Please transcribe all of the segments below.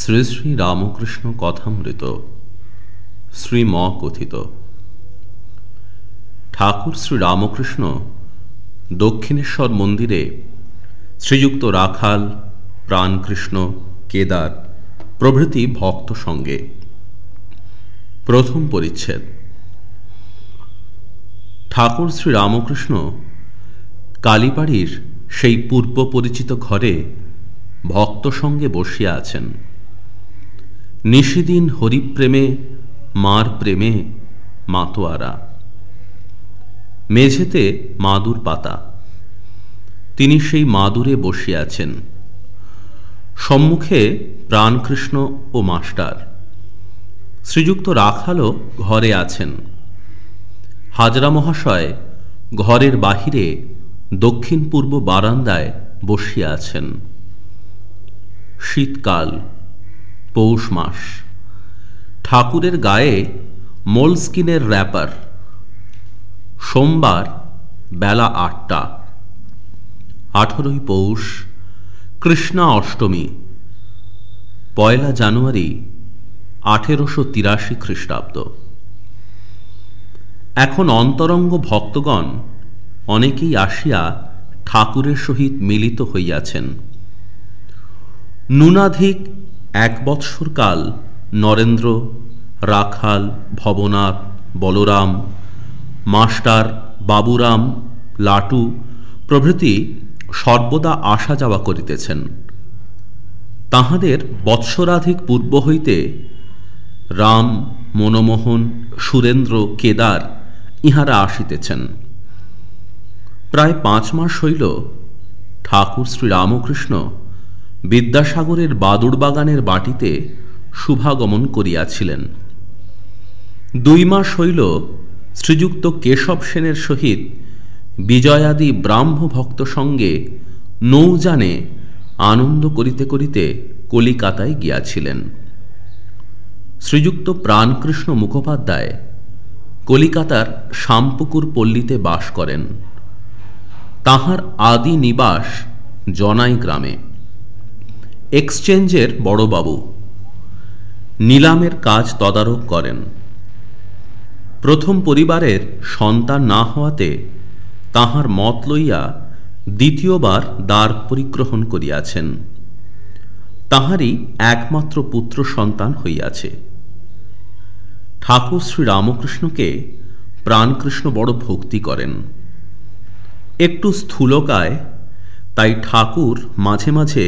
শ্রী শ্রী রামকৃষ্ণ কথামৃত। শ্রীম কথিত ঠাকুর শ্রী রামকৃষ্ণ দক্ষিণেশ্বর মন্দিরে শ্রীযুক্ত রাখাল, প্রাণকৃষ্ণ, কেদার প্রভৃতি ভক্ত সঙ্গে প্রথম পরিচ্ছেদ। ঠাকুর শ্রী রামকৃষ্ণ কালীবাড়ির সেই পূর্ব পরিচিত ঘরে ভক্ত সঙ্গে বসিয়া আছেন। নিশিদিন হরিপ্রেমে, মার প্রেমে মাতোয়ারা। মেঝেতে মাদুর পাতা। তিনি সেই মাদুরে বসিয়াছেন সম্মুখে প্রাণকৃষ্ণ ও মাস্টার। শ্রীযুক্ত রাখালও ঘরে আছেন। হাজরা মহাশয় ঘরের বাহিরে দক্ষিণ পূর্ব বারান্দায় বসিয়া আছেন। শীতকাল। পৌষ মাস। ঠাকুরের গায়ে মোলস্কিনের র্যাপার সোমবার বেলা আটটা। আঠেরোই পৌষ, কৃষ্ণা অষ্টমী। পয়লা জানুয়ারি, আঠেরোশো তিরাশি খ্রিস্টাব্দ। এখন অন্তরঙ্গ ভক্তগণ অনেকেই আসিয়া ঠাকুরের সহিত মিলিত হইয়াছেন। নুনাধিক এক বৎসরকাল নরেন্দ্র, রাখাল, ভবনাথ, বলরাম, মাস্টার, বাবুরাম, লাটু প্রভৃতি সর্বদা আসা যাওয়া করিতেছেন। তাহাদের বৎসরাধিক পূর্ব হইতে রাম, মনমোহন, সুরেন্দ্র, কেদার ইহারা আসিতেছেন। প্রায় পাঁচ মাস হইল ঠাকুর শ্রী রামকৃষ্ণ বিদ্যাসাগরের বাদুড় বাগানের বাটিতে শুভাগমন করিয়াছিলেন। দুই মাস হইল শ্রীযুক্ত কেশব সেনের সহিত বিজয়াদি ব্রাহ্ম ভক্ত সঙ্গে নৌজানে আনন্দ করিতে করিতে কলিকাতায় গিয়াছিলেন। শ্রীযুক্ত প্রাণকৃষ্ণ মুখোপাধ্যায় কলিকাতার শামপুকুর পল্লীতে বাস করেন। তাহার আদি নিবাস জনাই গ্রামে। এক্সচেঞ্জের বড়বাবু নিলামের কাজ তদারক করেন। প্রথম পরিবারের সন্তান না হওয়াতে তাহার মত লইয়া দ্বিতীয়বার দ্বার পরিগ্রহণ করিয়াছেন। তাহারই একমাত্র পুত্র সন্তান হইয়াছে। ঠাকুর শ্রী রামকৃষ্ণকে প্রাণকৃষ্ণ বড় ভক্তি করেন। একটু স্থূলকায় তাই ঠাকুর মাঝে মাঝে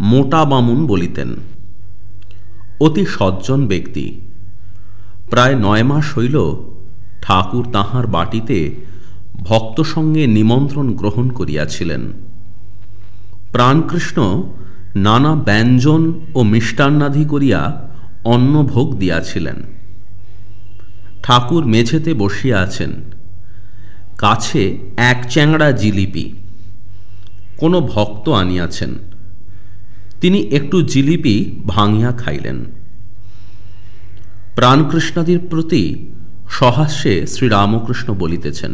মোটা বামুন বলিতেন। অতি সজ্জন ব্যক্তি। প্রায় নয় মাস হইল ঠাকুর তাহার বাটিতে ভক্ত সঙ্গে নিমন্ত্রণ গ্রহণ করিয়াছিলেন। প্রাণকৃষ্ণ নানা ব্যঞ্জন ও মিষ্টান্নাধি করিয়া অন্নভোগ দিয়াছিলেন। ঠাকুর মেঝেতে বসিয়া আছেন। কাছে এক চ্যাংড়া জিলিপি। কোনো ভক্ত আনিয়াছেন। তিনি একটু জিলিপি ভাঙিয়া খাইলেন। প্রাণকৃষ্ণাদির প্রতি সহাস্যে শ্রীরামকৃষ্ণ বলিতেছেন,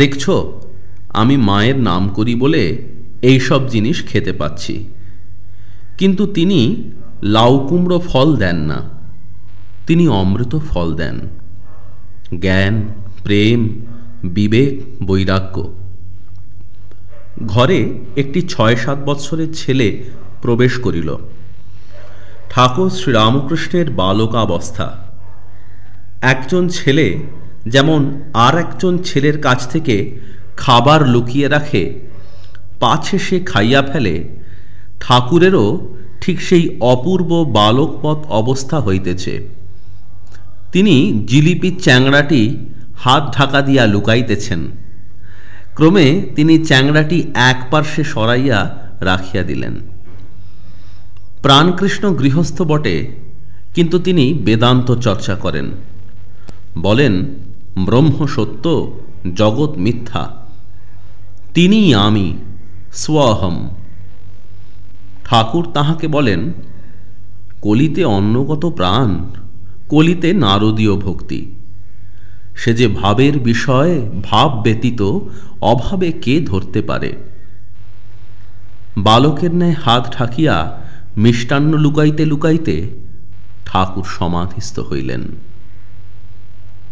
দেখছ, আমি মায়ের নাম করি বলে এই সব জিনিস খেতে পাচ্ছি, কিন্তু তিনি লাউ কুমড়ো ফল দেন না। তিনি অমৃত ফল দেন। জ্ঞান, প্রেম, বিবেক, বৈরাগ্য ঘরে একটি ছয় সাত বৎসরের ছেলে প্রবেশ করিল। ঠাকুর শ্রীরামকৃষ্ণের বালকাবস্থা। একজন ছেলে যেমন আর একজন ছেলের কাছ থেকে খাবার লুকিয়ে রাখে, পাছে সে খাইয়া ফেলে, ঠাকুরেরও ঠিক সেই অপূর্ব বালকপথ অবস্থা হইতেছে। তিনি জিলিপির চ্যাংড়াটি হাত ঢাকা দিয়া লুকাইতেছেন। ক্রমে তিনি চ্যাংড়াটি এক পার্শ্বে সরাইয়া রাখিয়া দিলেন। প্রাণকৃষ্ণ গৃহস্থ বটে, কিন্তু তিনি বেদান্ত চর্চা করেন। বলেন, ব্রহ্ম সত্য, জগৎ মিথ্যা। তিনি আমি, স্বহম। ঠাকুর তাহাকে বলেন, কলিতে অন্নগত প্রাণ, কলিতে নারদীয় ভক্তি। সে যে ভাবের বিষয় ভাব ব্যতীত অভাবে কে ধরতে পারে? বালকের ন্যায় হাত ঠাকিয়া মিষ্টান্ন লুকাইতে লুকাইতে ঠাকুর সমাধিস্থ হইলেন।